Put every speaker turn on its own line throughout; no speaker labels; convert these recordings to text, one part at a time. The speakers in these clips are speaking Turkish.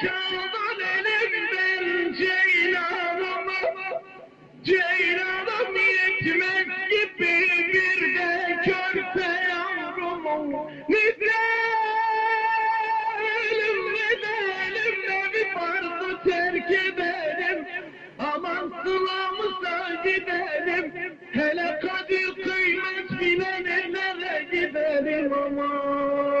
Çaldan elek ben ceylanım. Ceylanım yetmek gibi bir de körpe yavrum. Nedelim nedelim ne bir farkı terk edelim Aman sılamıza Hele kadir kıymet bilene nere gidelim aman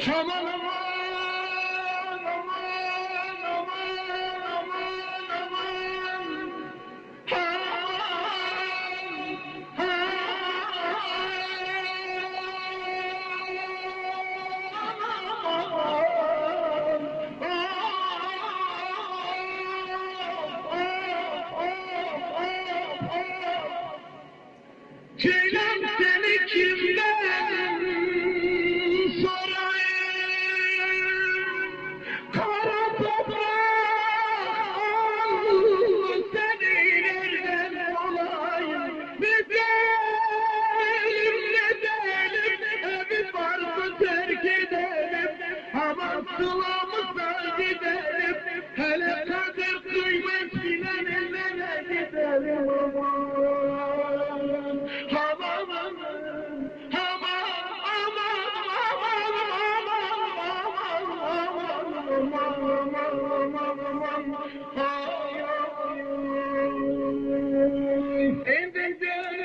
Come on. Kelam seni kimden sorayım? Kara toprağım seni nereden olayım? Gidelim evi barkı terk edelim. Ama. Hele kadir